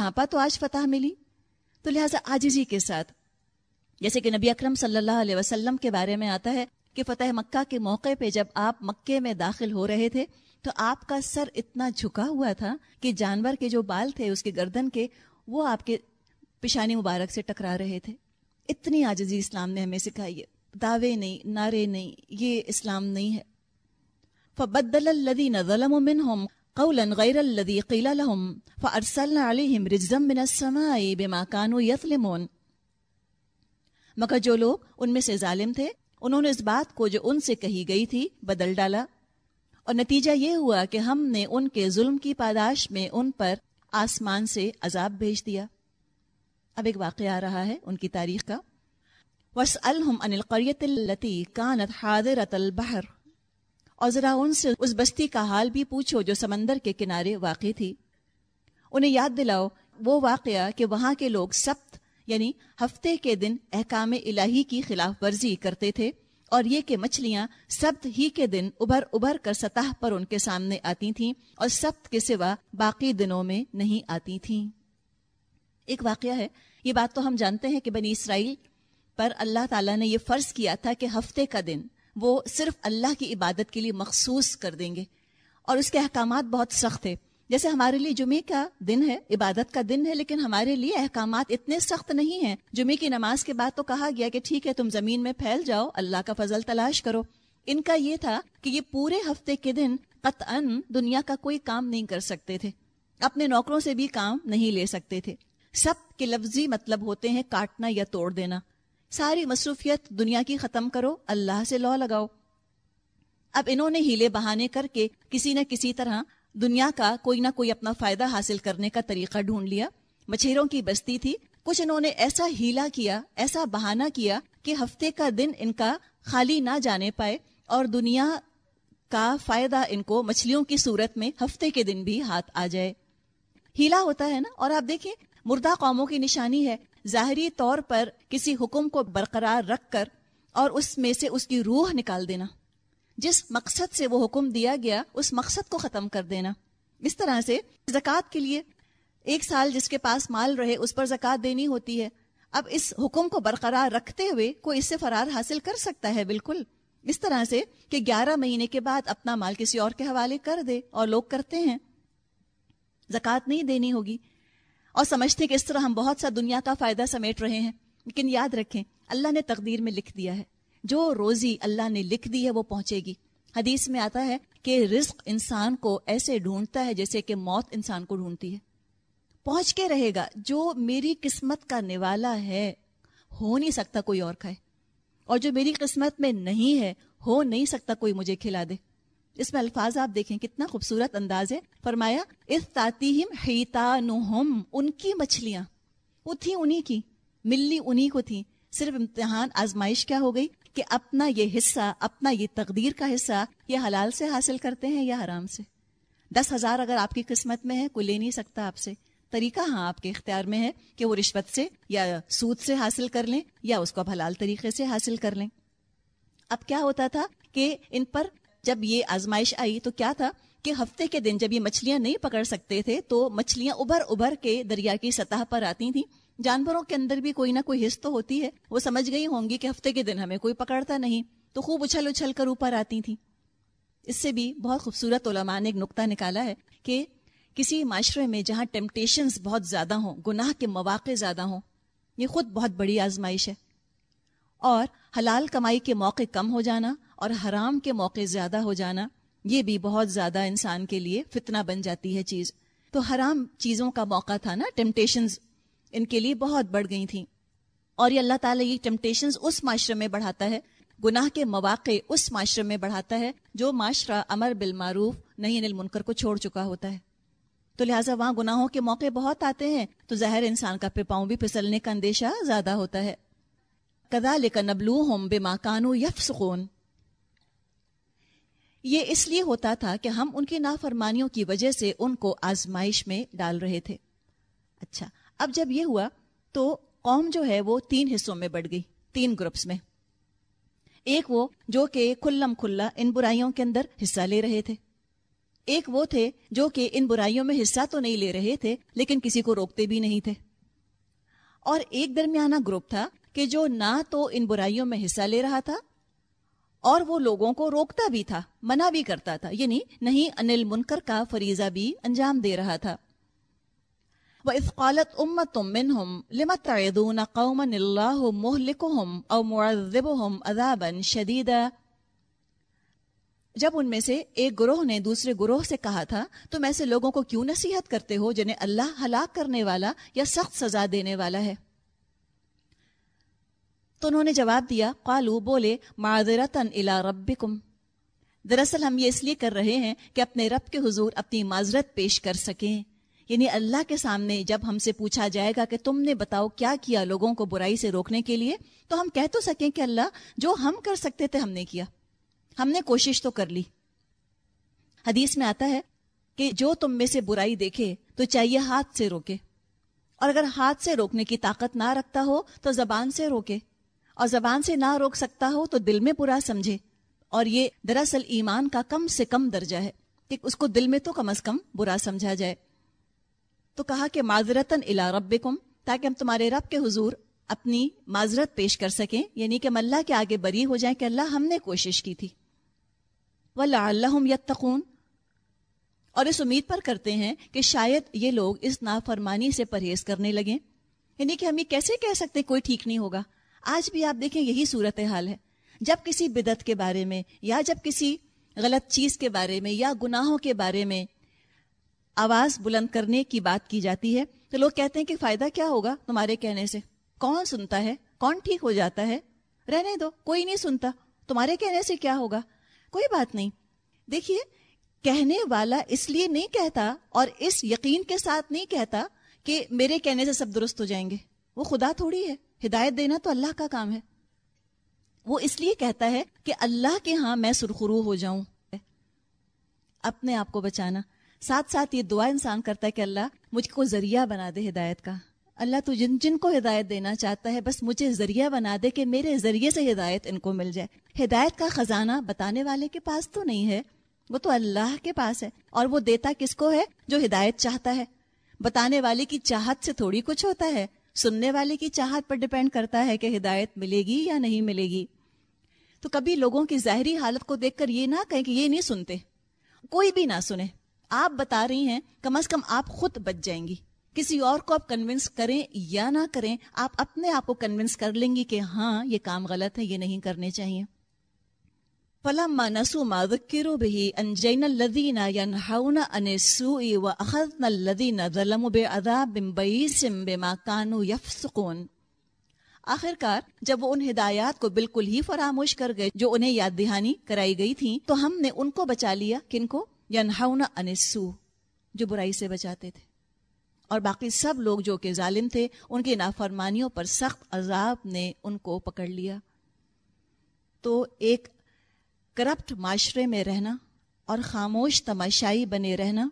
ڈھانپا تو آج فتح ملی، تو لہٰذا آجزی کے ساتھ۔ جیسے کہ نبی اکرم صلی اللہ علیہ وسلم کے بارے میں آتا ہے کہ فتح مکہ کے موقع پہ جب آپ مکے میں داخل ہو رہے تھے، تو آپ کا سر اتنا جھکا ہوا تھا کہ جانور کے جو بال تھے، اس کے گردن کے، وہ آپ کے پشانی مبارک سے ٹکرا رہے تھے۔ اتنی آجزی اسلام نے ہمیں سکھائی ہے۔ دعوے نہیں، نعرے نہیں، یہ اسلام نہیں ہے۔ فبدل الذين ظلموا منهم قولا غير الذي قيل لهم فارسلنا عليهم رجزا من السماء بما كانوا يظلمون. مگر جو لوگ ان میں سے ظالم تھے، انہوں نے اس بات کو جو ان سے کہی گئی تھی بدل ڈالا۔ اور نتیجہ یہ ہوا کہ ہم نے ان کے ظلم کی پاداش میں ان پر آسمان سے عذاب بھیج دیا۔ اب ایک واقعہ آ رہا ہے ان کی تاریخ کا۔ وَاسْأَلْهُمْ عَنِ الْقَرْيَةِ الَّتِي كَانَتْ حَاضِرَةَ الْبَحْرِ۔ اور ذرا ان سے اس بستی کا حال بھی پوچھو جو سمندر کے کنارے واقع تھی۔ انہیں یاد دلاؤ، وہ واقعہ کہ وہاں کے لوگ سبت یعنی ہفتے کے دن احکام الہی کی خلاف ورزی کرتے تھے اور یہ کہ مچھلیاں سبت ہی کے دن ابھر ابھر کر سطح پر ان کے سامنے آتی تھیں اور سبت کے سوا باقی دنوں میں نہیں آتی تھیں۔ ایک واقعہ ہے، یہ بات تو ہم جانتے ہیں کہ بنی اسرائیل پر اللہ تعالیٰ نے یہ فرض کیا تھا کہ ہفتے کا دن وہ صرف اللہ کی عبادت کے لیے مخصوص کر دیں گے۔ اور اس کے احکامات بہت سخت ہے جیسے ہمارے لیے جمعے کا دن ہے، عبادت کا دن ہے، لیکن ہمارے لیے احکامات اتنے سخت نہیں ہیں۔ جمعے کی نماز کے بعد تو کہا گیا کہ ٹھیک ہے، تم زمین میں پھیل جاؤ، اللہ کا فضل تلاش کرو۔ ان کا یہ تھا کہ یہ پورے ہفتے کے دن قطعا دنیا کا کوئی کام نہیں کر سکتے تھے۔ اپنے نوکروں سے بھی کام نہیں لے سکتے تھے۔ سب کے لفظی مطلب ہوتے ہیں کاٹنا یا توڑ دینا۔ ساری مصروفیت دنیا کی ختم کرو، اللہ سے لو لگاؤ۔ اب انہوں نے ہیلے بہانے کر کے کسی نہ کسی طرح دنیا کا کوئی نہ کوئی اپنا فائدہ حاصل کرنے کا طریقہ ڈھونڈ لیا۔ مچھیروں کی بستی تھی۔ کچھ انہوں نے ایسا ہیلا کیا، ایسا بہانہ کیا کہ ہفتے کا دن ان کا خالی نہ جانے پائے اور دنیا کا فائدہ ان کو مچھلیوں کی صورت میں ہفتے کے دن بھی ہاتھ آ جائے۔ ہیلا ہوتا ہے نا؟ اور آپ دیکھیں، مردہ قوموں کی نشانی ہے۔ ظاہری طور پر کسی حکم کو برقرار رکھ کر اور اس میں سے اس کی روح نکال دینا۔ جس مقصد سے وہ حکم دیا گیا، اس مقصد کو ختم کر دینا۔ اس طرح سے زکوٰۃ کے لیے ایک سال جس کے پاس مال رہے، اس پر زکوٰۃ دینی ہوتی ہے۔ اب اس حکم کو برقرار رکھتے ہوئے کوئی اس سے فرار حاصل کر سکتا ہے؟ بالکل۔ اس طرح سے کہ گیارہ مہینے کے بعد اپنا مال کسی اور کے حوالے کر دے اور لوگ کرتے ہیں۔ زکوٰۃ نہیں دینی ہوگی۔ اور سمجھتے کہ اس طرح ہم بہت سا دنیا کا فائدہ سمیٹ رہے ہیں، لیکن یاد رکھیں، اللہ نے تقدیر میں لکھ دیا ہے۔ جو روزی اللہ نے لکھ دی ہے، وہ پہنچے گی۔ حدیث میں آتا ہے کہ رزق انسان کو ایسے ڈھونڈتا ہے جیسے کہ موت انسان کو ڈھونڈتی ہے۔ پہنچ کے رہے گا، جو میری قسمت کا نوالا ہے، ہو نہیں سکتا کوئی اور کھائے۔ اور جو میری قسمت میں نہیں ہے، ہو نہیں سکتا کوئی مجھے کھلا دے۔ اس میں الفاظ آپ دیکھیں، کتنا خوبصورت انداز ہے۔ فرمایا ان کی مچھلیاں۔ وہ تھی انہی کی، ملی انہی کو تھی صرف امتحان آزمائش کیا ہو گئی کہ اپنا یہ حصہ، اپنا یہ تقدیر کا حصہ یہ حلال سے حاصل کرتے ہیں یا حرام سے؟ دس ہزار اگر آپ کی قسمت میں ہے، کوئی لے نہیں سکتا آپ سے۔ طریقہ ہاں آپ کے اختیار میں ہے کہ وہ رشوت سے یا سود سے حاصل کر لیں یا اس کو حلال طریقے سے حاصل کر لیں۔ اب کیا ہوتا تھا کہ ان پر جب یہ آزمائش آئی تو کیا تھا کہ ہفتے کے دن جب یہ مچھلیاں نہیں پکڑ سکتے تھے تو مچھلیاں ابھر ابھر کے دریا کی سطح پر آتی تھیں۔ جانوروں کے اندر بھی کوئی نہ کوئی حص تو ہوتی ہے۔ وہ سمجھ گئی ہوں گی کہ ہفتے کے دن ہمیں کوئی پکڑتا نہیں تو خوب اچھل اچھل کر اوپر آتی تھیں۔ اس سے بھی بہت خوبصورت علماء نے ایک نقطہ نکالا ہے کہ کسی معاشرے میں جہاں ٹیمپٹیشنز بہت زیادہ ہوں، گناہ کے مواقع زیادہ ہوں، یہ خود بہت بڑی آزمائش ہے۔ اور حلال کمائی کے موقع کم ہو جانا اور حرام کے موقع زیادہ ہو جانا، یہ بھی بہت زیادہ انسان کے لیے فتنہ بن جاتی ہے چیز۔ تو حرام چیزوں کا موقع تھا نا ٹیمپٹیشنز ان کے لیے بہت بڑھ گئی تھیں۔ اور یہ اللہ تعالیٰ یہ ٹیمپٹیشنز اس معاشرے میں بڑھاتا ہے، گناہ کے مواقع اس معاشرے میں بڑھاتا ہے جو معاشرہ امر بالمعروف نہیں انل منکر کو چھوڑ چکا ہوتا ہے۔ تو لہٰذا وہاں گناہوں کے موقع بہت آتے ہیں، تو ظاہر انسان کا پھر پاؤں بھی پھسلنے کا اندیشہ زیادہ ہوتا ہے۔ کدا لے نبلو ہوم بے ماکانو یف سکون یہ اس لیے ہوتا تھا کہ ہم ان کی نافرمانیوں کی وجہ سے ان کو آزمائش میں ڈال رہے تھے۔ اچھا اب جب یہ ہوا تو قوم جو ہے وہ تین حصوں میں بڑھ گئی، تین گروپس میں۔ ایک وہ جو کہ کھلم کھلا ان برائیوں کے اندر حصہ لے رہے تھے۔ ایک وہ تھے جو کہ ان برائیوں میں حصہ تو نہیں لے رہے تھے، لیکن کسی کو روکتے بھی نہیں تھے۔ اور ایک درمیانہ گروپ تھا کہ جو نہ تو ان برائیوں میں حصہ لے رہا تھا اور وہ لوگوں کو روکتا بھی تھا، منع بھی کرتا تھا یعنی نہیں انل منکر کا فریضہ بھی انجام دے رہا تھا۔ وَإِذْ قَالَتْ أُمَّةٌ مِّنْهُمْ، لِمَ تَعِذُونَ قَوْمًا اللَّهُ مُهْلِكُهُمْ أَوْ مُعَذِّبُهُمْ عَذَابًا شَدِيدًا۔ جب ان میں سے ایک گروہ نے دوسرے گروہ سے کہا تھا، تم ایسے لوگوں کو کیوں نصیحت کرتے ہو جنہیں اللہ ہلاک کرنے والا یا سخت سزا دینے والا ہے؟ تو انہوں نے جواب دیا قالو بولے معذرتن الى ربکم۔ دراصل ہم یہ اس لیے کر رہے ہیں کہ اپنے رب کے حضور اپنی معذرت پیش کر سکیں۔ یعنی اللہ کے سامنے جب ہم سے پوچھا جائے گا کہ تم نے بتاؤ کیا کیا لوگوں کو برائی سے روکنے کے لیے، تو ہم کہہ تو سکیں کہ اللہ، جو ہم کر سکتے تھے ہم نے کیا۔ ہم نے کوشش تو کر لی۔ حدیث میں آتا ہے کہ جو تم میں سے برائی دیکھے، تو چاہیے ہاتھ سے روکے۔ اور اگر ہاتھ سے روکنے کی طاقت نہ رکھتا ہو، تو زبان سے روکے۔ اور زبان سے نہ روک سکتا ہو تو دل میں برا سمجھے۔ اور یہ دراصل ایمان کا کم سے کم درجہ ہے کہ اس کو دل میں تو کم از کم برا سمجھا جائے۔ تو کہا کہ معذرتن الا ربکم تاکہ ہم تمہارے رب کے حضور اپنی معذرت پیش کر سکیں یعنی کہ ہم اللہ کے آگے بری ہو جائیں کہ اللہ ہم نے کوشش کی تھی۔ وَلَعَلَّهُمْ يَتَّقُونَ اور اس امید پر کرتے ہیں کہ شاید یہ لوگ اس نافرمانی سے پرہیز کرنے لگیں۔ یعنی کہ ہم یہ کیسے کہہ سکتے کوئی ٹھیک نہیں ہوگا۔ آج بھی آپ دیکھیں یہی صورت حال ہے۔ جب کسی بدت کے بارے میں یا جب کسی غلط چیز کے بارے میں یا گناہوں کے بارے میں آواز بلند کرنے کی بات کی جاتی ہے، تو لوگ کہتے ہیں کہ فائدہ کیا ہوگا تمہارے کہنے سے؟ کون سنتا ہے؟ کون ٹھیک ہو جاتا ہے؟ رہنے دو، کوئی نہیں سنتا۔ تمہارے کہنے سے کیا ہوگا؟ کوئی بات نہیں۔ دیکھیے، کہنے والا اس لیے نہیں کہتا اور اس یقین کے ساتھ نہیں کہتا کہ میرے کہنے سے سب درست ہو جائیں گے۔ وہ خدا تھوڑی ہے۔ ہدایت دینا تو اللہ کا کام ہے۔ وہ اس لیے کہتا ہے کہ اللہ کے ہاں میں سرخرو ہو جاؤں۔ اپنے آپ کو بچانا۔ ساتھ ساتھ یہ دعا انسان کرتا ہے کہ اللہ مجھ کو ذریعہ بنا دے ہدایت کا۔ اللہ تو جن جن کو ہدایت دینا چاہتا ہے، بس مجھے ذریعہ بنا دے کہ میرے ذریعے سے ہدایت ان کو مل جائے۔ ہدایت کا خزانہ بتانے والے کے پاس تو نہیں ہے۔ وہ تو اللہ کے پاس ہے اور وہ دیتا کس کو ہے؟ جو ہدایت چاہتا ہے۔ بتانے والے کی چاہت سے تھوڑی کچھ ہوتا ہے۔ سننے والے کی چاہت پر ڈپینڈ کرتا ہے کہ ہدایت ملے گی یا نہیں ملے گی۔ تو کبھی لوگوں کی ظاہری حالت کو دیکھ کر یہ نہ کہیں کہ یہ نہیں سنتے۔ کوئی بھی نہ سنے۔ آپ بتا رہی ہیں، کم از کم آپ خود بچ جائیں گی۔ کسی اور کو آپ کنونس کریں یا نہ کریں، آپ اپنے آپ کو کنونس کر لیں گی کہ ہاں یہ کام غلط ہے، یہ نہیں کرنے چاہیے۔ فلما نسوا ما ذكروا به انجينا الذين ينهون عن السوء واخذنا الذين ظلموا بعذاب بئيس بما كانوا يفسقون۔ آخر کار جب وہ ان ہدایات کو بالکل ہی فراموش کر گئے جو انہیں یاد دہانی کرائی گئی تھی تو ہم نے ان کو بچا لیا کن کو؟ ینہون عن السوء، جو برائی سے بچاتے تھے۔ اور باقی سب لوگ جو کہ ظالم تھے، ان کی نافرمانیوں پر سخت عذاب نے ان کو پکڑ لیا۔ تو ایک کرپٹ معاشرے میں رہنا اور خاموش تماشائی بنے رہنا،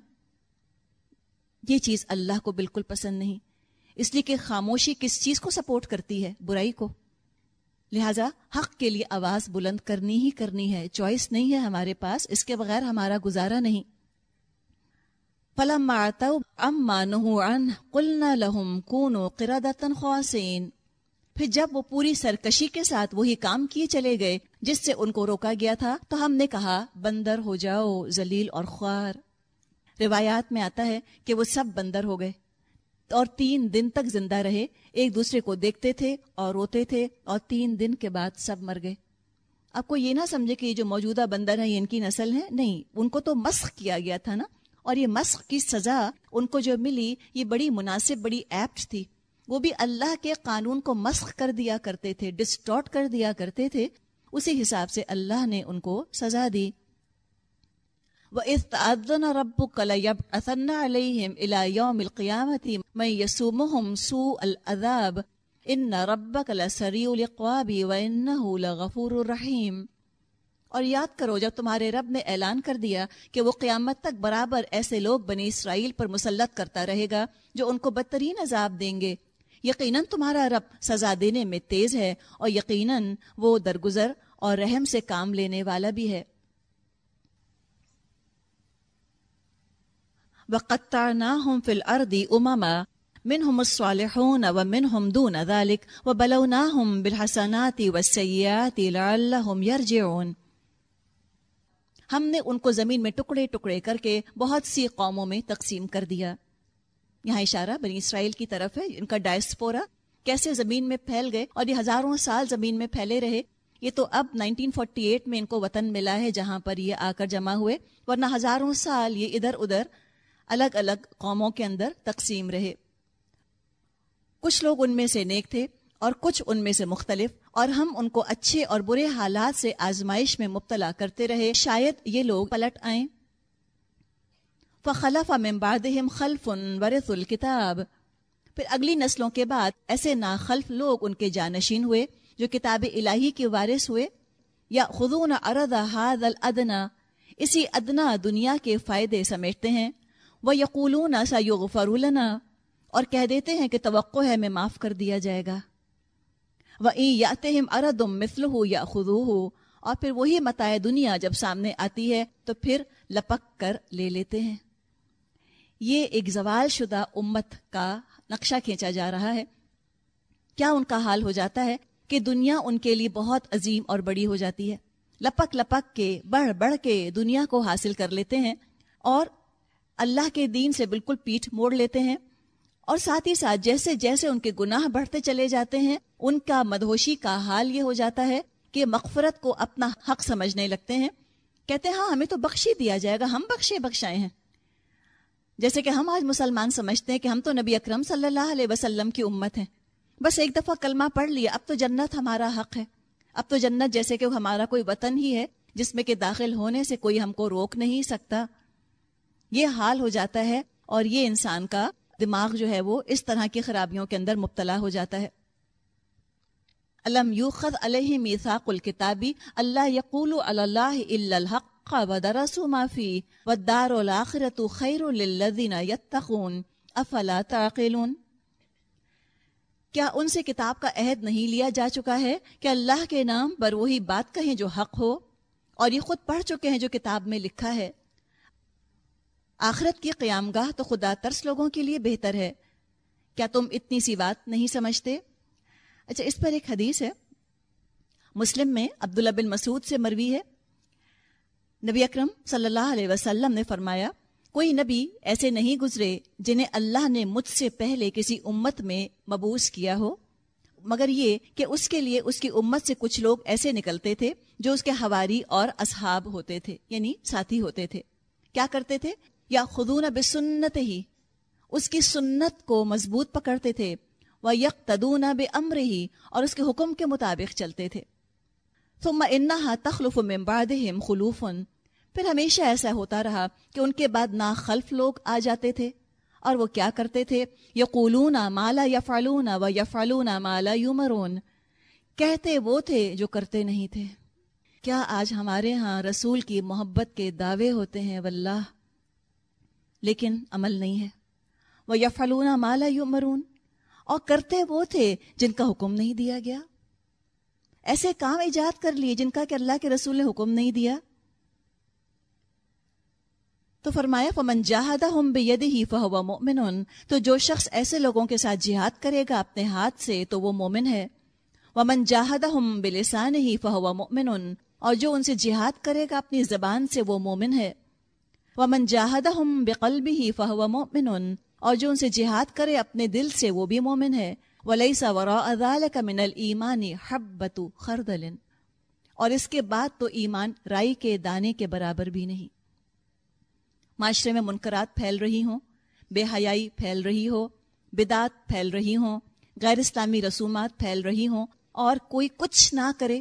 یہ چیز اللہ کو بالکل پسند نہیں۔ اس لیے کہ خاموشی کس چیز کو سپورٹ کرتی ہے؟ برائی کو۔ لہذا حق کے لیے آواز بلند کرنی ہی کرنی ہے۔ چوائس نہیں ہے ہمارے پاس، اس کے بغیر ہمارا گزارا نہیں۔ فلم اما نہ قلنا لهم كونوا قردة خواسين پھر جب وہ پوری سرکشی کے ساتھ وہی کام کیے چلے گئے، جس سے ان کو روکا گیا تھا، تو ہم نے کہا، بندر ہو جاؤ زلیل اور خوار۔ روایات میں آتا ہے کہ وہ سب بندر ہو گئے اور تین دن تک زندہ رہے، ایک دوسرے کو دیکھتے تھے اور روتے تھے اور تین دن کے بعد سب مر گئے۔ آپ کو یہ نہ سمجھے کہ یہ جو موجودہ بندر ہیں ان کی نسل ہے نہیں، ان کو تو مسخ کیا گیا تھا نا۔ اور یہ مسخ کی سزا ان کو جو ملی، یہ بڑی مناسب، بڑی ایپٹ تھی۔ وہ بھی اللہ کے قانون کو مسخ کر دیا کرتے تھے ڈسٹارٹ کر دیا کرتے تھے، اسی حساب سے اللہ نے ان کو سزا دی۔ وہ وَإِذْ تَعَذَّنَ رَبُّكَ لَيَبْعَثَنَّ عَلَيْهِمْ إِلَى يَوْمِ الْقِيَامَةِ مَنْ يَسُومُهُمْ سُوءَ الْعَذَابِ إِنَّ رَبَّكَ لَسَرِيعُ الْعِقَابِ وَإِنَّهُ لَغَفُورٌ رَحِيمٌ۔ اور یاد کرو، جب تمہارے رب نے اعلان کر دیا کہ وہ قیامت تک برابر ایسے لوگ بنی اسرائیل پر مسلط کرتا رہے گا جو ان کو بدترین عذاب دیں گے۔ یقیناً تمہارا رب سزا دینے میں تیز ہے اور یقیناً وہ درگزر اور رحم سے کام لینے والا بھی ہے۔ وقطعناهم في الأرض أمما، منهم الصالحون ومنهم دون ذلك، وبلوناهم بالحسنات والسيئات لعلهم يرجعون۔ ہم نے ان کو زمین میں ٹکڑے ٹکڑے کر کے بہت سی قوموں میں تقسیم کر دیا۔ یہاں اشارہ بنی اسرائیل کی طرف ہے، ان کا ڈائسپورا کیسے زمین میں پھیل گئے اور یہ ہزاروں سال زمین میں پھیلے رہے، یہ تو اب 1948 میں ان کو وطن ملا ہے جہاں پر یہ آ کر جمع ہوئے، ورنہ ہزاروں سال یہ ادھر ادھر الگ الگ قوموں کے اندر تقسیم رہے۔ کچھ لوگ ان میں سے نیک تھے اور کچھ ان میں سے مختلف، اور ہم ان کو اچھے اور برے حالات سے آزمائش میں مبتلا کرتے رہے۔ شاید یہ لوگ پلٹ آئیں۔ فخلف بعدهم خلف ورث الکتاب پھر اگلی نسلوں کے بعد ایسے ناخلف لوگ ان کے جانشین ہوئے جو کتاب الہی کے وارث ہوئے۔ یا خدون ارد ہاد الدنا اسی ادنا دنیا کے فائدے سمیٹتے ہیں۔ وہ یقولون سا فرولنا اور کہہ دیتے ہیں کہ توقع ہے میں معاف کر دیا جائے گا۔ وہ یاتہم اردم مثل ہو یا خدو ہو اور پھر وہی متائے دنیا جب سامنے آتی ہے تو پھر لپک کر لے لیتے ہیں۔ یہ ایک زوال شدہ امت کا نقشہ کھینچا جا رہا ہے۔ کیا ان کا حال ہو جاتا ہے کہ دنیا ان کے لیے بہت عظیم اور بڑی ہو جاتی ہے؟ لپک لپک کے بڑھ بڑھ کے دنیا کو حاصل کر لیتے ہیں اور اللہ کے دین سے بالکل پیٹھ موڑ لیتے ہیں اور ساتھ ہی ساتھ جیسے جیسے ان کے گناہ بڑھتے چلے جاتے ہیں، ان کا مدہوشی کا حال یہ ہو جاتا ہے کہ مغفرت کو اپنا حق سمجھنے لگتے ہیں۔ کہتے ہیں ہاں ہمیں تو بخشی دیا جائے گا، ہم بخشے بخشائے ہیں۔ جیسے کہ ہم آج مسلمان سمجھتے ہیں کہ ہم تو نبی اکرم صلی اللہ علیہ وسلم کی امت ہیں۔ بس ایک دفعہ کلمہ پڑھ لیا، اب تو جنت ہمارا حق ہے۔ اب تو جنت جیسے کہ ہمارا کوئی وطن ہی ہے، جس میں کہ داخل ہونے سے کوئی ہم کو روک نہیں سکتا۔ یہ حال ہو جاتا ہے اور یہ انسان کا دماغ جو ہے وہ اس طرح کی خرابیوں کے اندر مبتلا ہو جاتا ہے۔ علم یوخذ علیہ میثاق الکتابی اللہ یقول اللہ الحق الحق ودرسوا ما فيه والدار الآخرة خير للذين يتقون. افلا تعقلون؟ کیا ان سے کتاب کا عہد نہیں لیا جا چکا ہے؟ کہ اللہ کے نام پر وہی بات کہیں جو حق ہو؟ اور یہ خود پڑھ چکے ہیں جو کتاب میں لکھا ہے۔ آخرت کی قیام گاہ تو خدا ترس لوگوں کے لیے بہتر ہے۔ کیا تم اتنی سی بات نہیں سمجھتے؟ اچھا اس پر ایک حدیث ہے۔ مسلم میں عبداللہ بن مسعود سے مروی ہے۔ نبی اکرم صلی اللہ علیہ وسلم نے فرمایا، کوئی نبی ایسے نہیں گزرے جنہیں اللہ نے مجھ سے پہلے کسی امت میں مبوس کیا ہو۔ مگر یہ کہ اس کے لیے اس کی امت سے کچھ لوگ ایسے نکلتے تھے جو اس کے ہواری اور اصحاب ہوتے تھے یعنی ساتھی ہوتے تھے۔ کیا کرتے تھے؟ یا خدون بسنت ہی۔ اس کی سنت کو مضبوط پکڑتے تھے۔ وہ یک تدون بے امر ہی۔ اور اس کے حکم کے مطابق چلتے تھے۔ ثم انہا تخلف من بعدہم خلوفن۔ پھر ہمیشہ ایسا ہوتا رہا کہ ان کے بعد ناخلف لوگ آ جاتے تھے اور وہ کیا کرتے تھے؟ یقولون مالا یفعلون و یفعلون مالا یمرون کہتے وہ تھے جو کرتے نہیں تھے۔ کیا آج ہمارے ہاں رسول کی محبت کے دعوے ہوتے ہیں؟ واللہ۔ لیکن عمل نہیں ہے۔ وہ یفعلون مالا یمرون اور کرتے وہ تھے جن کا حکم نہیں دیا گیا۔ ایسے کام ایجاد کر لیے جن کا کہ اللہ کے رسول نے حکم نہیں دیا۔ تو فرمایا، فمن جہاد ہم بے ہی فہو مومن تو جو شخص ایسے لوگوں کے ساتھ جہاد کرے گا اپنے ہاتھ سے، تو وہ مومن ہے۔ ومن جاہد ہم بلسان ہی فہو مومن اور جو ان سے جہاد کرے گا اپنی زبان سے، وہ مومن ہے۔ ومن جاہد ہم بقلب ہی فہو مومن اور جو ان سے جہاد کرے اپنے دل سے، وہ بھی مومن ہے۔ ولیسا ورا ذلك من الایمان حبت خردل۔ اور اس کے بعد تو ایمان رائی کے دانے کے برابر بھی نہیں۔ معاشرے میں منکرات پھیل رہی ہوں، بے حیائی پھیل رہی ہو بدعت پھیل رہی ہوں، غیر اسلامی رسومات پھیل رہی ہوں، اور کوئی کچھ نہ کرے،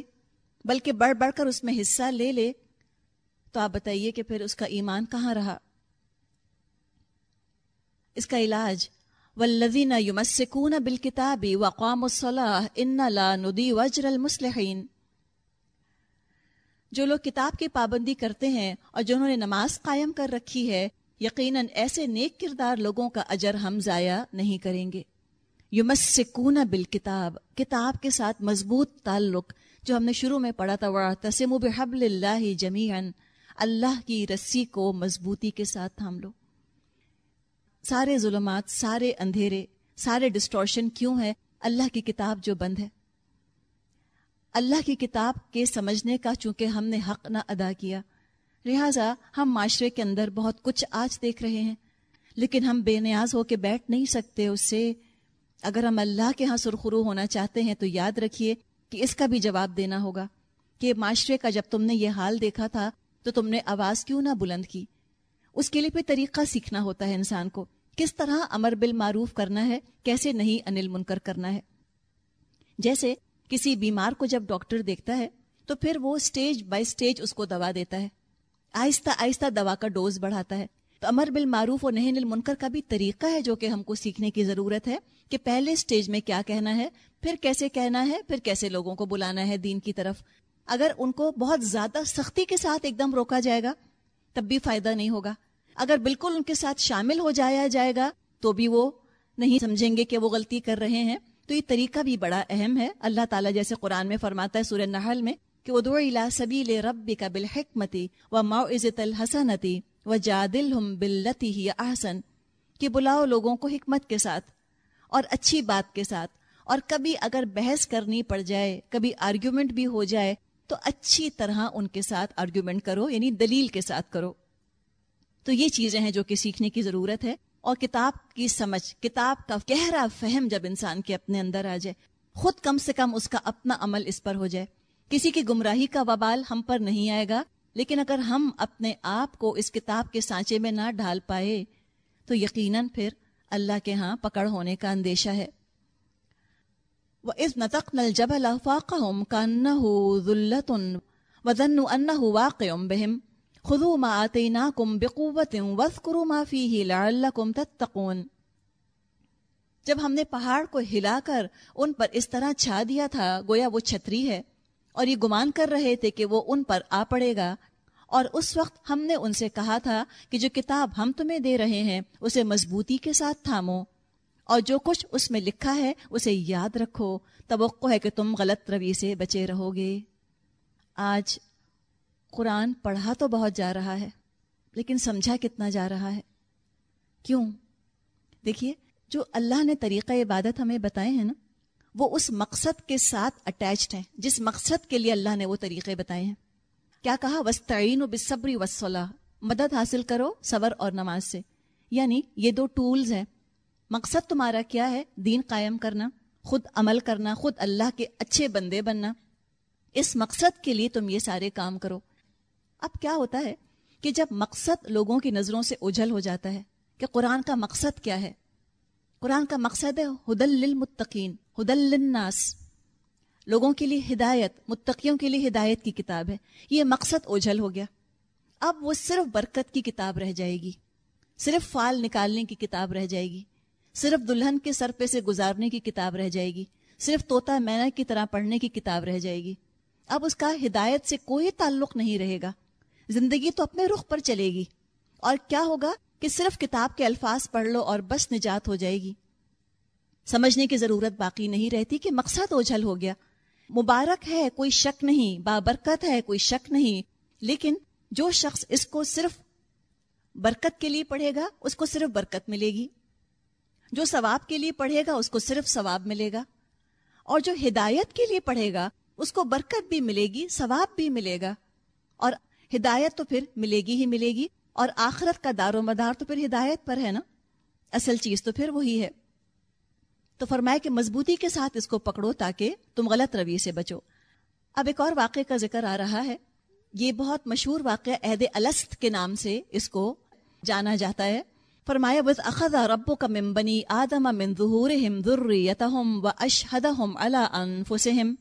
بلکہ بڑھ بڑھ کر اس میں حصہ لے لے، تو آپ بتائیے کہ پھر اس کا ایمان کہاں رہا؟ اس کا علاج والذین یمسکون بالکتاب وقام الصلاح ان لا ندی وجر المسلحین جو لوگ کتاب کی پابندی کرتے ہیں اور جنہوں نے نماز قائم کر رکھی ہے، یقیناً ایسے نیک کردار لوگوں کا اجر ہم ضائع نہیں کریں گے۔ یمسکون بالکتاب کتاب کے ساتھ مضبوط تعلق، جو ہم نے شروع میں پڑھا تھا وہ تسم بحبل اللہ جمیعا اللہ کی رسی کو مضبوطی کے ساتھ تھام لو۔ سارے ظلمات، سارے اندھیرے، سارے ڈسٹورشن کیوں ہے اللہ کی کتاب جو بند ہے۔ اللہ کی کتاب کے سمجھنے کا چونکہ ہم نے حق نہ ادا کیا۔ لہٰذا ہم معاشرے کے اندر بہت کچھ آج دیکھ رہے ہیں، لیکن ہم بے نیاز ہو کے بیٹھ نہیں سکتے اس سے۔ اگر ہم اللہ کے ہاں سرخرو ہونا چاہتے ہیں تو یاد رکھیے کہ اس کا بھی جواب دینا ہوگا کہ معاشرے کا جب تم نے یہ حال دیکھا تھا تو تم نے آواز کیوں نہ بلند کی؟ اس کے لیے پھر طریقہ سیکھنا ہوتا ہے انسان کو۔ کس طرح امر بالمعروف کرنا ہے، کیسے نہیں انل منکر کرنا ہے۔ جیسے کسی بیمار کو جب ڈاکٹر دیکھتا ہے، تو پھر وہ اسٹیج بائی اسٹیج اس کو دوا دیتا ہے۔ آہستہ آہستہ دوا کا ڈوز بڑھاتا ہے۔ تو امر بالمعروف اور نہیں منکر کا بھی طریقہ ہے جو کہ ہم کو سیکھنے کی ضرورت ہے کہ پہلے اسٹیج میں کیا کہنا ہے، پھر کیسے کہنا ہے، پھر کیسے لوگوں کو بلانا ہے دین کی طرف۔ اگر ان کو بہت زیادہ سختی کے ساتھ ایک دم روکا جائے گا، تب بھی فائدہ نہیں ہوگا۔ اگر بالکل ان کے ساتھ شامل ہو جایا جائے گا، تو بھی وہ نہیں سمجھیں گے کہ وہ غلطی کر رہے ہیں۔ تو یہ طریقہ بھی بڑا اہم ہے۔ اللہ تعالیٰ جیسے قرآن میں فرماتا ہے سورہ نحل میں کہ وہ الا سبیل ربک بالحکمتی و معزت الحسنتی و جادلہم باللتی ہی احسن، کہ بلاؤ لوگوں کو حکمت کے ساتھ اور اچھی بات کے ساتھ۔ اور کبھی اگر بحث کرنی پڑ جائے، کبھی آرگیومنٹ بھی ہو جائے، تو اچھی طرح ان کے ساتھ آرگیومنٹ کرو یعنی دلیل کے ساتھ کرو۔ تو یہ چیزیں ہیں جو کہ سیکھنے کی ضرورت ہے اور کتاب کی سمجھ، کتاب کا گہرا فہم جب انسان کے اپنے اندر آ جائے، خود کم سے کم اس کا اپنا عمل اس پر ہو جائے۔ کسی کی گمراہی کا وبال ہم پر نہیں آئے گا، لیکن اگر ہم اپنے آپ کو اس کتاب کے سانچے میں نہ ڈھال پائے، تو یقیناً پھر اللہ کے ہاں پکڑ ہونے کا اندیشہ ہے۔ وَإِذْ نَتَقْنَا الْجَبَلَ فَاقَهُمْ كَأَنَّهُ ذُلَّةٌ وَظَنُّوا أَنَّهُ وَاقِعٌ بِهِمْ۔ خُذُوا مَا آتَيْنَاكُمْ بِقُوَّةٍ وَاذْكُرُوا مَا فِيهِ لَعَلَّكُمْ تَتَّقُونَ۔ جب ہم نے پہاڑ کو ہلا کر ان پر اس طرح چھا دیا تھا، گویا وہ چھتری ہے اور یہ گمان کر رہے تھے کہ وہ ان پر آ پڑے گا۔ اور اس وقت ہم نے ان سے کہا تھا کہ جو کتاب ہم تمہیں دے رہے ہیں، اسے مضبوطی کے ساتھ تھامو۔ اور جو کچھ اس میں لکھا ہے، اسے یاد رکھو۔ توقع ہے کہ تم غلط روی سے بچے رہو گے۔ آج قرآن پڑھا تو بہت جا رہا ہے، لیکن سمجھا کتنا جا رہا ہے؟ کیوں؟ دیکھیے، جو اللہ نے طریقہ عبادت ہمیں بتائے ہیں نا، وہ اس مقصد کے ساتھ اٹیچڈ ہیں، جس مقصد کے لیے اللہ نے وہ طریقے بتائے ہیں۔ کیا کہا؟ وسطین و بصبری وسلح مدد حاصل کرو صبر اور نماز سے۔ یعنی یہ دو ٹولز ہیں۔ مقصد تمہارا کیا ہے؟ دین قائم کرنا، خود عمل کرنا، خود اللہ کے اچھے بندے بننا۔ اس مقصد کے لیے تم یہ سارے کام کرو۔ اب کیا ہوتا ہے کہ جب مقصد لوگوں کی نظروں سے اجھل ہو جاتا ہے کہ قرآن کا مقصد کیا ہے؟ قرآن کا مقصد ہے ہدل للمتقین، ہدل للناس۔ لوگوں کے لیے ہدایت، متقیوں کے لیے ہدایت کی کتاب ہے۔ یہ مقصد اوجھل ہو گیا۔ اب وہ صرف برکت کی کتاب رہ جائے گی۔ صرف فال نکالنے کی کتاب رہ جائے گی۔ صرف دلہن کے سر پہ سے گزارنے کی کتاب رہ جائے گی۔ صرف توتا مینا کی طرح پڑھنے کی کتاب رہ جائے گی۔ اب اس کا ہدایت سے کوئی تعلق نہیں رہے گا۔ زندگی تو اپنے رخ پر چلے گی۔ اور کیا ہوگا کہ صرف کتاب کے الفاظ پڑھ لو اور بس نجات ہو جائے گی۔ سمجھنے کی ضرورت باقی نہیں رہتی کہ مقصد اوجھل ہو گیا۔ مبارک ہے کوئی شک نہیں، بابرکت ہے کوئی شک نہیں، لیکن جو شخص اس کو صرف برکت کے لیے پڑھے گا، اس کو صرف برکت ملے گی۔ جو ثواب کے لیے پڑھے گا، اس کو صرف ثواب ملے گا۔ اور جو ہدایت کے لیے پڑھے گا، اس کو برکت بھی ملے گی، ثواب بھی ملے گا۔ اور ہدایت تو پھر ملے گی ہی ملے گی اور آخرت کا دار و مدار تو پھر ہدایت پر ہے نا؟ اصل چیز تو پھر وہی ہے۔ تو فرمائے کہ مضبوطی کے ساتھ اس کو پکڑو تاکہ تم غلط روی سے بچو۔ اب ایک اور واقعے کا ذکر آ رہا ہے۔ یہ بہت مشہور واقعہ عہد الست کے نام سے اس کو جانا جاتا ہے۔ فرمایا بس اخذ ربو کا ممبنی آدم من ظہورہم ذریتہم و اشہدہم علی انفسہم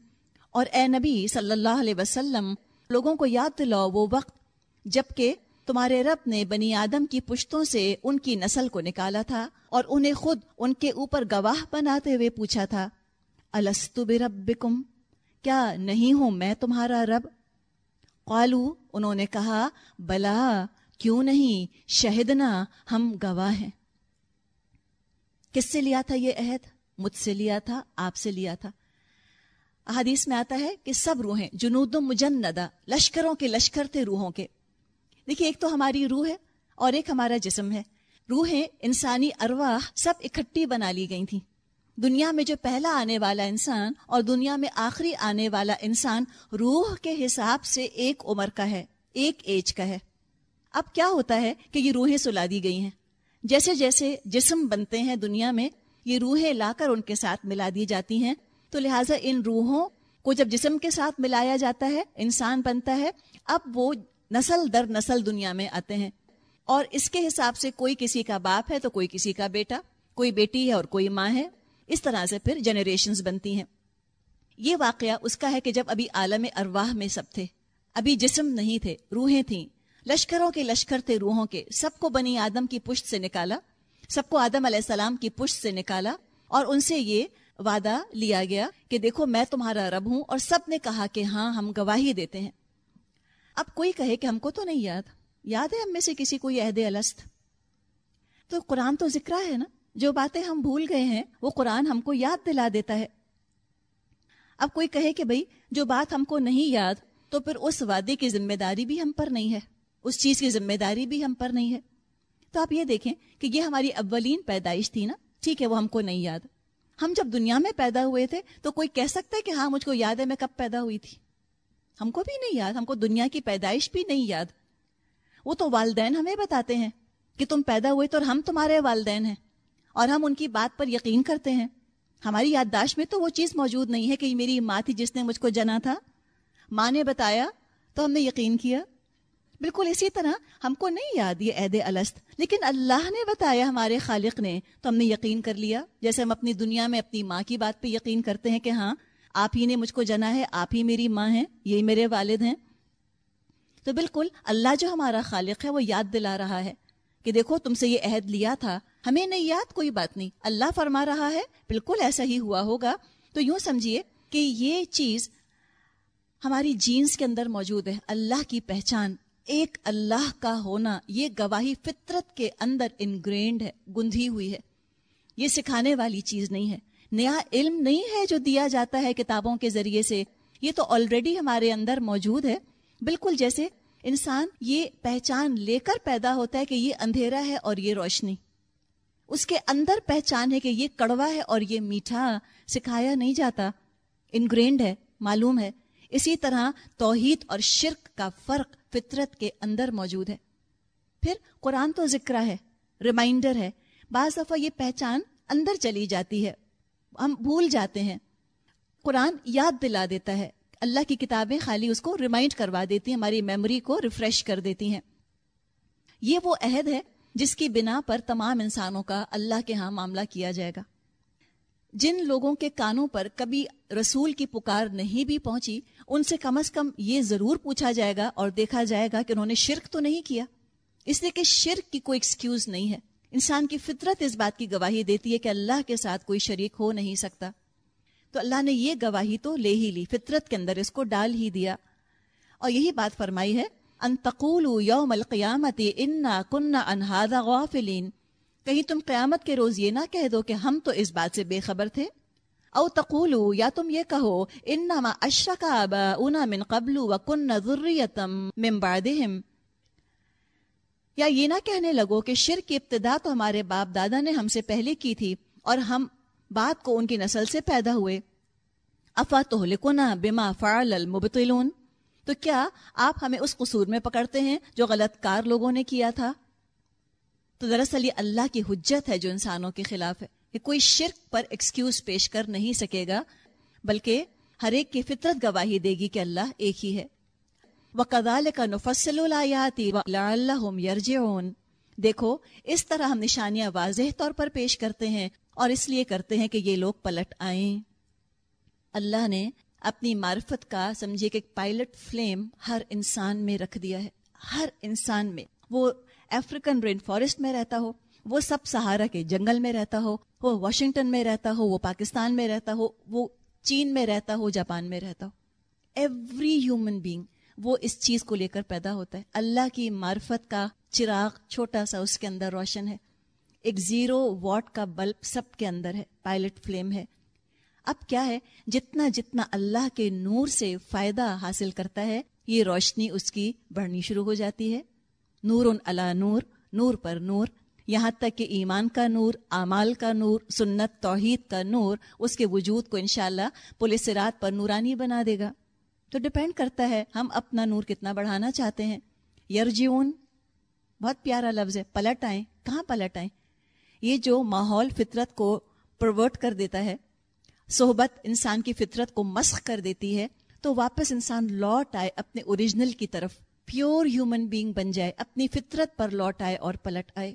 اور اے نبی صلی اللہ علیہ وسلم لوگوں کو یاد دلاؤ وہ وقت جبکہ تمہارے رب نے بنی آدم کی پشتوں سے ان کی نسل کو نکالا تھا اور انہیں خود ان کے اوپر گواہ بناتے ہوئے پوچھا تھا، الستو بربکم؟ کیا نہیں ہوں میں تمہارا رب؟ قالو، انہوں نے کہا، بلا، کیوں نہیں؟ شہدنا، ہم گواہ ہیں۔ کس سے لیا تھا یہ عہد؟ مجھ سے لیا تھا، آپ سے لیا تھا۔ احادیث میں آتا ہے کہ سب روحیں، جنود و مجندہ، لشکروں کے لشکر تھے روحوں کے۔ دیکھیے، ایک تو ہماری روح ہے اور ایک ہمارا جسم ہے۔ روحیں انسانی ارواح سب اکٹھی بنا لی گئی تھیں۔ دنیا میں جو پہلا آنے والا انسان اور دنیا میں آخری آنے والا انسان روح کے حساب سے ایک عمر کا ہے، ایک ایج کا ہے۔ اب کیا ہوتا ہے کہ یہ روحیں سلا دی گئی ہیں۔ جیسے جیسے جسم بنتے ہیں دنیا میں، یہ روحیں لا کر ان کے ساتھ ملا دی جاتی ہیں۔ تو لہٰذا ان روحوں کو جب جسم کے ساتھ ملایا جاتا ہے، انسان بنتا ہے، اب وہ نسل در نسل دنیا میں آتے ہیں۔ اور اس کے حساب سے کوئی کسی کا باپ ہے تو کوئی کسی کا بیٹا، کوئی بیٹی ہے اور کوئی ماں ہے۔ اس طرح سے پھر جنریشنز بنتی ہیں۔ یہ واقعہ اس کا ہے کہ جب ابھی عالم ارواح میں سب تھے، ابھی جسم نہیں تھے، روحیں تھیں۔ لشکروں کے لشکر تھے روحوں کے۔ سب کو بنی آدم کی پشت سے نکالا، سب کو آدم علیہ السلام کی پشت سے نکالا۔ اور ان سے یہ وعدہ لیا گیا کہ دیکھو میں تمہارا رب ہوں اور سب نے کہا کہ ہاں ہم گواہی دیتے ہیں۔ اب کوئی کہے کہ ہم کو تو نہیں یاد۔ یاد ہے ہم میں سے کسی کو یہ عہد الست؟ تو قرآن تو ذکر ہے نا؟ جو باتیں ہم بھول گئے ہیں، وہ قرآن ہم کو یاد دلا دیتا ہے۔ اب کوئی کہے کہ بھائی جو بات ہم کو نہیں یاد، تو پھر اس وعدے کی ذمہ داری بھی ہم پر نہیں ہے۔ اس چیز کی ذمہ داری بھی ہم پر نہیں ہے۔ تو آپ یہ دیکھیں کہ یہ ہماری اولین پیدائش تھی نا؟ ٹھیک ہے، وہ ہم کو نہیں یاد۔ ہم جب دنیا میں پیدا ہوئے تھے تو کوئی کہہ سکتا ہے کہ ہاں مجھ کو یاد ہے میں کب پیدا ہوئی تھی؟ ہم کو بھی نہیں یاد، ہم کو دنیا کی پیدائش بھی نہیں یاد۔ وہ تو والدین ہمیں بتاتے ہیں کہ تم پیدا ہوئے تو اور ہم تمہارے والدین ہیں اور ہم ان کی بات پر یقین کرتے ہیں۔ ہماری یادداشت میں تو وہ چیز موجود نہیں ہے کہ میری ماں تھی جس نے مجھ کو جنا تھا۔ ماں نے بتایا تو ہم نے یقین کیا۔ بالکل اسی طرح ہم کو نہیں یاد یہ عہد الست لیکن اللہ نے بتایا ہمارے خالق نے، تو ہم نے یقین کر لیا۔ جیسے ہم اپنی دنیا میں اپنی ماں کی بات پہ یقین کرتے ہیں کہ ہاں آپ ہی نے مجھ کو جنا ہے، آپ ہی میری ماں ہیں، یہی میرے والد ہیں۔ تو بالکل اللہ جو ہمارا خالق ہے، وہ یاد دلا رہا ہے کہ دیکھو تم سے یہ عہد لیا تھا۔ ہمیں نہیں یاد کوئی بات نہیں۔ اللہ فرما رہا ہے، بالکل ایسا ہی ہوا ہوگا۔ تو یوں سمجھیے کہ یہ چیز ہماری جینس کے اندر موجود ہے، اللہ کی پہچان۔ ایک اللہ کا ہونا یہ گواہی فطرت کے اندر انگرینڈ ہے، گندھی ہوئی ہے۔ یہ سکھانے والی چیز نہیں ہے۔ نیا علم نہیں ہے جو دیا جاتا ہے کتابوں کے ذریعے سے۔ یہ تو آلریڈی ہمارے اندر موجود ہے۔ بالکل جیسے انسان یہ پہچان لے کر پیدا ہوتا ہے کہ یہ اندھیرا ہے اور یہ روشنی۔ اس کے اندر پہچان ہے کہ یہ کڑوا ہے اور یہ میٹھا، سکھایا نہیں جاتا۔ انگرینڈ ہے، معلوم ہے۔ اسی طرح توحید اور شرک کا فرق فطرت کے اندر موجود ہے۔ پھر قرآن تو ذکر ہے، ریمائنڈر ہے۔ بعض دفعہ یہ پہچان اندر چلی جاتی ہے، ہم بھول جاتے ہیں۔ قرآن یاد دلا دیتا ہے، اللہ کی کتابیں خالی اس کو ریمائنڈ کروا دیتی ہیں، ہماری میموری کو ریفریش کر دیتی ہیں۔ یہ وہ عہد ہے جس کی بنا پر تمام انسانوں کا اللہ کے ہاں معاملہ کیا جائے گا۔ جن لوگوں کے کانوں پر کبھی رسول کی پکار نہیں بھی پہنچی، ان سے کم از کم یہ ضرور پوچھا جائے گا اور دیکھا جائے گا کہ انہوں نے شرک تو نہیں کیا۔ اس لیے کہ شرک کی کوئی ایکسکیوز نہیں ہے۔ انسان کی فطرت اس بات کی گواہی دیتی ہے کہ اللہ کے ساتھ کوئی شریک ہو نہیں سکتا۔ تو اللہ نے یہ گواہی تو لے ہی لی، فطرت کے اندر اس کو ڈال ہی دیا۔ اور یہی بات فرمائی ہے، ان تقول یوم القیامت انا کننا انہادا غافلین۔ کہیں تم قیامت کے روز یہ نہ کہہ دو کہ ہم تو اس بات سے بے خبر تھے؟ او تقولو، یا تم یہ کہو، انما اشرک آباؤنا من قبل وکن ذریتم من بعدہم۔ یا یہ نہ کہنے لگو کہ شرک کی ابتدا تو ہمارے باپ دادا نے ہم سے پہلے کی تھی اور ہم بعد کو ان کی نسل سے پیدا ہوئے۔ افا تو بما فعل المبتلون تو کیا آپ ہمیں اس قصور میں پکڑتے ہیں جو غلط کار لوگوں نے کیا تھا؟ تو دراصل یہ اللہ کی حجت ہے جو انسانوں کے خلاف ہے۔ کہ کوئی شرک پر ایکسکیوز پیش کر نہیں سکے گا، بلکہ ہر ایک کی فطرت گواہی دے گی کہ اللہ ایک ہی ہے۔ وہ کدال کا نفسل یرجعون دیکھو، اس طرح ہم نشانیاں واضح طور پر پیش کرتے ہیں اور اس لیے کرتے ہیں کہ یہ لوگ پلٹ آئیں۔ اللہ نے اپنی معرفت کا سمجھے کہ پائلٹ فلیم ہر انسان میں رکھ دیا ہے۔ ہر انسان میں وہ افریقن رین فارسٹ میں رہتا ہو، وہ سب سہارا کے جنگل میں رہتا ہو، وہ واشنگٹن میں رہتا ہو، وہ پاکستان میں رہتا ہو، وہ چین میں رہتا ہو جاپان میں رہتا ہو۔ ایوری ہیومن بینگ وہ اس چیز کو لے کر پیدا ہوتا ہے۔ اللہ کی معرفت کا چراغ چھوٹا سا اس کے اندر روشن ہے۔ ایک زیرو واٹ کا بلب سب کے اندر ہے، پائلٹ فلیم ہے۔ اب کیا ہے، جتنا جتنا اللہ کے نور سے فائدہ حاصل کرتا ہے، یہ روشنی اس کی بڑھنی شروع ہو جاتی ہے۔ نور ان اللہ نور نور پر نور، یہاں تک کہ ایمان کا نور، اعمال کا نور، سنت، توحید کا نور، اس کے وجود کو انشاءاللہ پولیس رات پر نورانی بنا دے گا۔ تو ڈپینڈ کرتا ہے ہم اپنا نور کتنا بڑھانا چاہتے ہیں۔ یرجیون بہت پیارا لفظ ہے، پلٹ آئیں۔ کہاں پلٹ آئیں؟ یہ جو ماحول فطرت کو پرورٹ کر دیتا ہے، صحبت انسان کی فطرت کو مسخ کر دیتی ہے، تو واپس انسان لوٹ آئے اپنے اوریجنل کی طرف۔ پیور ہیومن بینگ بن جائے، اپنی فطرت پر لوٹ آئے اور پلٹ آئے۔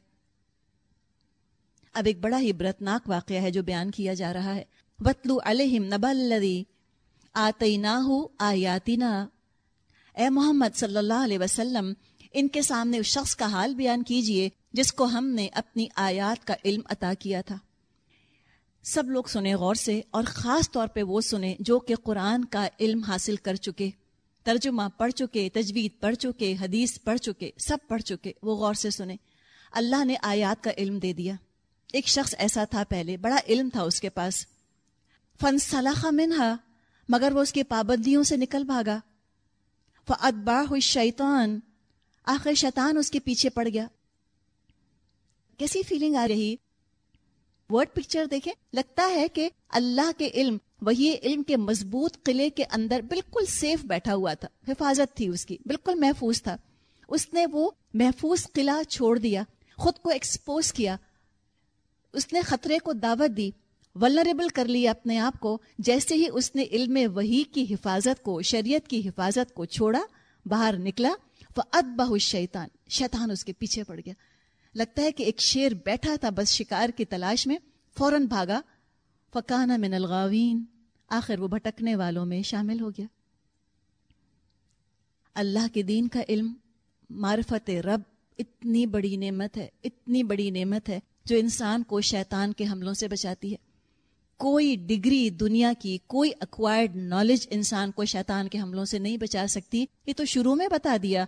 اب ایک بڑا ہی برتناک واقعہ ہے جو بیان کیا جا رہا ہے۔ وطلو علیہم نبا الذی آتیناہو آیاتنا۔ اے محمد صلی اللہ علیہ وسلم، ان کے سامنے اس شخص کا حال بیان کیجیے، جس کو ہم نے اپنی آیات کا علم عطا کیا تھا۔ سب لوگ سنے غور سے اور خاص طور پہ وہ سنے جو کہ قرآن کا علم حاصل کر چکے۔ ترجمہ پڑھ چکے، تجوید پڑھ چکے، حدیث پڑھ چکے، سب پڑھ چکے، وہ غور سے سنے اللہ نے آیات کا علم دے دیا۔ ایک شخص ایسا تھا پہلے، بڑا علم تھا اس کے پاس۔ فن صلاح منہا مگر وہ اس کی پابندیوں سے نکل بھاگا۔ فعدباہ شیطان آخر شیطان اس کے پیچھے پڑ گیا۔ کیسی فیلنگ آ رہی؟ ورڈ پکچر دیکھیں، لگتا ہے کہ اللہ کے علم وہی علم کے مضبوط قلعے کے اندر بالکل سیف بیٹھا ہوا تھا، حفاظت تھی اس کی، بالکل محفوظ تھا۔ اس نے وہ محفوظ قلعہ چھوڑ دیا، خود کو ایکسپوز کیا۔ اس نے خطرے کو دعوت دی ولنریبل کر لیا اپنے آپ کو۔ جیسے ہی اس نے علم وہی کی حفاظت کو، شریعت کی حفاظت کو چھوڑا، باہر نکلا وہ اد بہ شیطان شیطان اس کے پیچھے پڑ گیا۔ لگتا ہے کہ ایک شیر بیٹھا تھا بس شکار کی تلاش میں، فوراً بھاگا۔ فکانا من الغاوین آخر وہ بھٹکنے والوں میں شامل ہو گیا۔ اللہ کے دین کا علم، معرفت رب اتنی بڑی نعمت ہے، اتنی بڑی نعمت ہے جو انسان کو شیطان کے حملوں سے بچاتی ہے۔ کوئی ڈگری دنیا کی، کوئی اکوائرڈ نالج انسان کو شیطان کے حملوں سے نہیں بچا سکتی۔ یہ تو شروع میں بتا دیا۔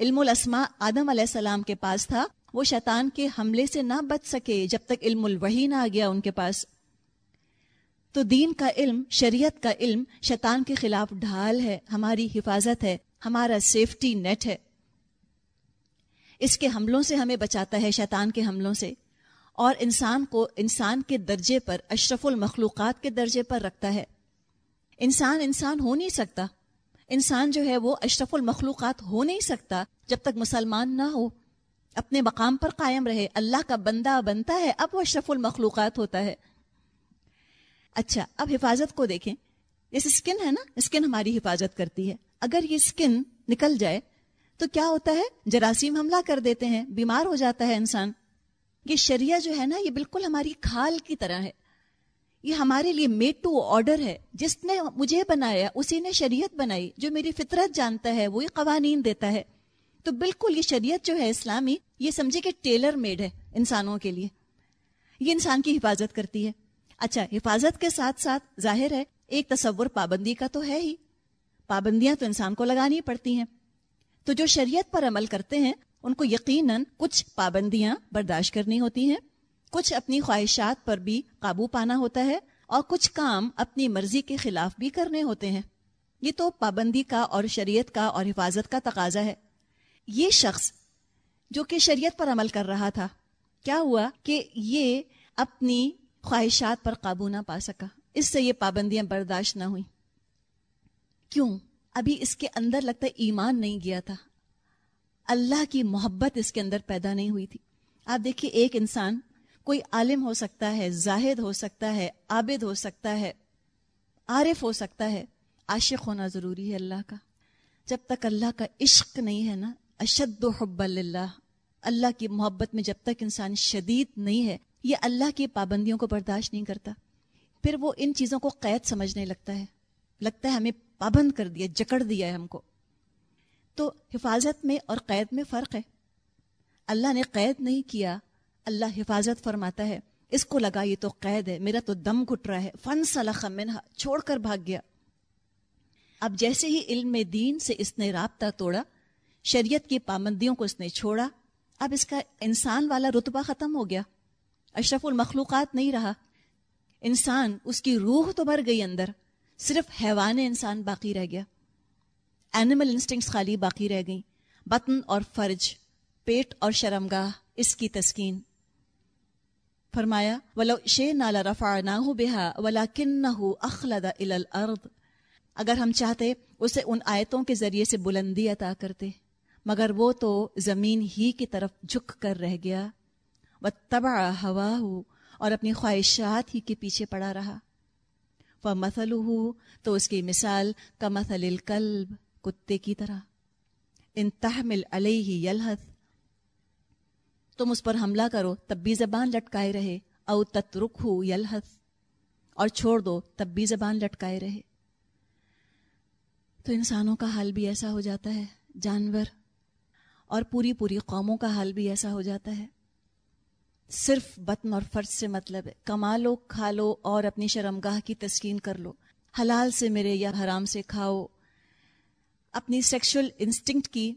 علم الاسما آدم علیہ السلام کے پاس تھا۔ وہ شیطان کے حملے سے نہ بچ سکے جب تک علم الوحی نہ آ گیا ان کے پاس۔ تو دین کا علم، شریعت کا علم شیطان کے خلاف ڈھال ہے، ہماری حفاظت ہے، ہمارا سیفٹی نیٹ ہے۔ اس کے حملوں سے ہمیں بچاتا ہے شیطان کے حملوں سے۔ اور انسان کو انسان کے درجے پر، اشرف المخلوقات کے درجے پر رکھتا ہے۔ انسان انسان ہو نہیں سکتا۔ انسان جو ہے وہ اشرف المخلوقات ہو نہیں سکتا جب تک مسلمان نہ ہو۔ اپنے مقام پر قائم رہے۔ اللہ کا بندہ بنتا ہے، اب وہ اشرف المخلوقات ہوتا ہے۔ اچھا اب حفاظت کو دیکھیں۔ جیسے اسکن ہے نا اسکن ہماری حفاظت کرتی ہے۔ اگر یہ اسکن نکل جائے، تو کیا ہوتا ہے؟ جراثیم حملہ کر دیتے ہیں، بیمار ہو جاتا ہے انسان۔ یہ شریعہ جو ہے نا، یہ بالکل ہماری کھال کی طرح ہے۔ یہ ہمارے لیے میڈ ٹو آرڈر ہے۔ جس نے مجھے بنایا، اسی نے شریعت بنائی۔ جو میری فطرت جانتا ہے، وہی قوانین دیتا ہے۔ تو بالکل یہ شریعت جو ہے اسلامی، یہ سمجھے کہ ٹیلر میڈ ہے انسانوں کے لیے۔ یہ انسان کی حفاظت کرتی ہے۔ اچھا حفاظت کے ساتھ ساتھ ظاہر ہے، ایک تصور پابندی کا تو ہے ہی۔ پابندیاں تو انسان کو لگانی پڑتی ہیں۔ تو جو شریعت پر عمل کرتے ہیں، ان کو یقیناً کچھ پابندیاں برداشت کرنی ہوتی ہیں۔ کچھ اپنی خواہشات پر بھی قابو پانا ہوتا ہے اور کچھ کام اپنی مرضی کے خلاف بھی کرنے ہوتے ہیں۔ یہ تو پابندی کا اور شریعت کا اور حفاظت کا تقاضا ہے۔ یہ شخص جو کہ شریعت پر عمل کر رہا تھا، کیا ہوا کہ یہ اپنی خواہشات پر قابو نہ پا سکا۔ اس سے یہ پابندیاں برداشت نہ ہوئی کیوں؟ ابھی اس کے اندر لگتا ایمان نہیں گیا تھا۔ اللہ کی محبت اس کے اندر پیدا نہیں ہوئی تھی۔ آپ دیکھیے، ایک انسان کوئی عالم ہو سکتا ہے، زاہد ہو سکتا ہے، عابد ہو سکتا ہے، عارف ہو سکتا ہے۔ عاشق ہونا ضروری ہے اللہ کا۔ جب تک اللہ کا عشق نہیں ہے نا، اشد و حب اللہ اللہ کی محبت میں جب تک انسان شدید نہیں ہے یہ اللہ کی پابندیوں کو برداشت نہیں کرتا۔ پھر وہ ان چیزوں کو قید سمجھنے لگتا ہے۔ لگتا ہے ہمیں پابند کر دیا، جکڑ دیا ہے ہم کو۔ تو حفاظت میں اور قید میں فرق ہے۔ اللہ نے قید نہیں کیا، اللہ حفاظت فرماتا ہے۔ اس کو لگا، یہ تو قید ہے، میرا تو دم گھٹ رہا ہے۔ فن صلاح منہا، چھوڑ کر بھاگ گیا۔ اب جیسے ہی علم دین سے اس نے رابطہ توڑا، شریعت کی پابندیوں کو اس نے چھوڑا، اب اس کا انسان والا رتبہ ختم ہو گیا۔ اشرف المخلوقات نہیں رہا۔ انسان، اس کی روح تو بھر گئی اندر۔ صرف حیوان انسان باقی رہ گیا۔ اینیمل انسٹنگس خالی باقی رہ گئیں۔ بطن اور فرج، پیٹ اور شرمگاہ، اس کی تسکین۔ فرمایا، ولو شے نالا رفا نہ بےحا ولا کن نہ الارض اگر ہم چاہتے، اسے ان آیتوں کے ذریعے سے بلندی عطا کرتے۔ مگر وہ تو زمین ہی کی طرف جھک کر رہ گیا۔ تبا ہوا ہو اور اپنی خواہشات ہی کے پیچھے پڑا رہا۔ وہ مسل ہو تو اس کی مثال کا مسل الکلب کتے کی طرح۔ ان تحمل علیہ یلحت تم اس پر حملہ کرو تب بھی زبان لٹکائے رہے، او تت رخ ہو یلحت اور چھوڑ دو تب بھی زبان لٹکائے رہے۔ تو انسانوں کا حال بھی ایسا ہو جاتا ہے، جانور۔ اور پوری پوری قوموں کا حال بھی ایسا ہو جاتا ہے۔ صرف بطن اور فرض سے مطلب ہے۔ کما لو کھا لو اور اپنی شرمگاہ کی تسکین کر لو۔ حلال سے میرے یا حرام سے کھاؤ۔ اپنی سیکشل انسٹنکٹ کی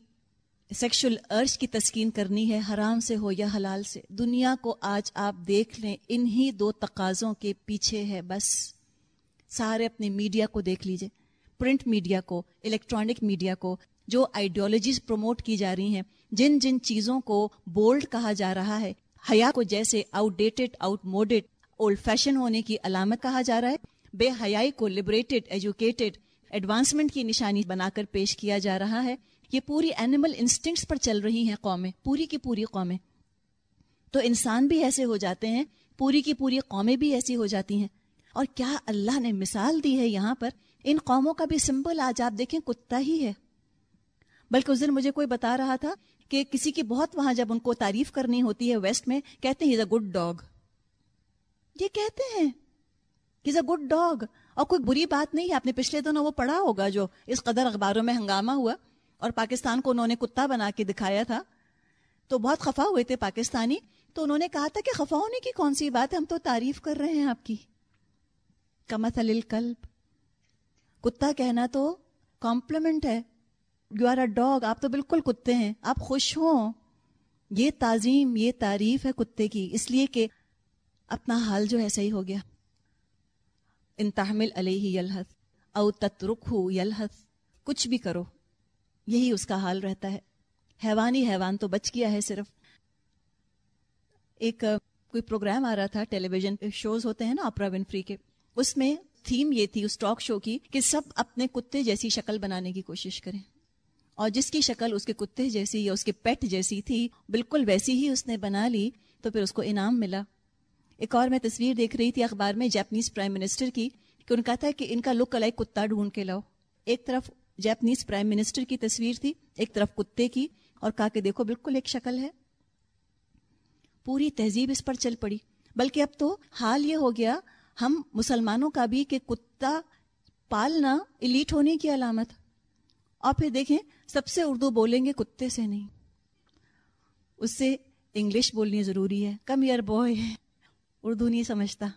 سیکشل ارج کی تسکین کرنی ہے، حرام سے ہو یا حلال سے۔ دنیا کو آج آپ دیکھ لیں، انہی دو تقاضوں کے پیچھے ہے۔ بس سارے اپنے میڈیا کو دیکھ لیجیے۔ پرنٹ میڈیا کو الیکٹرانک میڈیا کو، جو آئیڈیالوجیز پروموٹ کی جا رہی ہیں۔ جن جن چیزوں کو بولڈ کہا جا رہا ہے حیا کو جیسے out dated out moded old fashion ہونے کی علامت کہا جا رہا ہے۔ بے حیائی کو لبریٹڈ ایجوکیٹڈ ایڈوانسمنٹ کی نشانی بنا کر پیش کیا جا رہا ہے۔ یہ پوری اینیمل انسٹنکٹس پر چل رہی ہیں قومیں، پوری کی پوری قومیں۔ تو انسان بھی ایسے ہو جاتے ہیں، پوری کی پوری قومیں بھی ایسی ہو جاتی ہیں۔ اور کیا اللہ نے مثال دی ہے یہاں پر؟ ان قوموں کا بھی سمبل آج آپ دیکھیں، کتا ہی ہے۔ بلکہ اس دن مجھے کوئی بتا رہا تھا کہ کسی کی بہت وہاں جب ان کو تعریف کرنی ہوتی ہے ویسٹ میں، کہتے ہیں گڈ ڈاگ یہ کہتے ہیں اے گڈ ڈاگ اور کوئی بری بات نہیں ہے آپ نے پچھلے دنوں وہ پڑھا ہوگا جو اس قدر اخباروں میں ہنگامہ ہوا اور پاکستان کو انہوں نے کتا بنا کے دکھایا تھا۔ تو بہت خفا ہوئے تھے پاکستانی۔ تو انہوں نے کہا تھا کہ خفا ہونے کی کون سی بات ہے؟ ہم تو تعریف کر رہے ہیں آپ کی۔ کمت الکلب کتا کہنا تو کمپلیمنٹ ہے۔ یو آر اے ڈاگ آپ تو بالکل کتے ہیں. آپ خوش ہوں. یہ تعظیم، یہ تعریف ہے کتے کی. اس لیے کہ اپنا حال جو ہے صحیح ہو گیا. ان تحمل علیہ یلحس او تترک ہو یلحس کچھ بھی کرو. یہی اس کا حال رہتا ہے. حیوانی حیوان تو بچ گیا ہے صرف. ایک، کوئی پروگرام آ رہا تھا ٹیلی ویژن شوز ہوتے ہیں نا اپرا ونفری کے. اس میں تھیم یہ تھی، اس ٹاک شو کی، کہ سب اپنے کتے جیسی شکل بنانے کی کوشش کریں. اور جس کی شکل اس کے کتے جیسی یا اس کے پیٹ جیسی تھی، بالکل ویسی ہی اس نے بنا لی، تو پھر اس کو انعام ملا۔ ایک اور میں تصویر دیکھ رہی تھی اخبار میں جاپنیز پرائم منسٹر کی، کہ ان کہتا ہے کہ ان کا لک الائی کتا ڈھونڈ کے لاؤ۔ ایک طرف جاپنیز پرائم منسٹر کی تصویر تھی، ایک طرف کتے کی، اور کہا کہ دیکھو بالکل ایک شکل ہے۔ پوری تہذیب اس پر چل پڑی۔ بلکہ اب تو حال یہ ہو گیا، ہم مسلمانوں کا بھی کہ کتا پالنا الیٹ ہونے کی علامت۔ اور پھر دیکھیں سب سے اردو بولیں گے کتے سے نہیں۔ اس سے انگلش بولنی ضروری ہے۔ کم ایئر بوائے اردو نہیں سمجھتا۔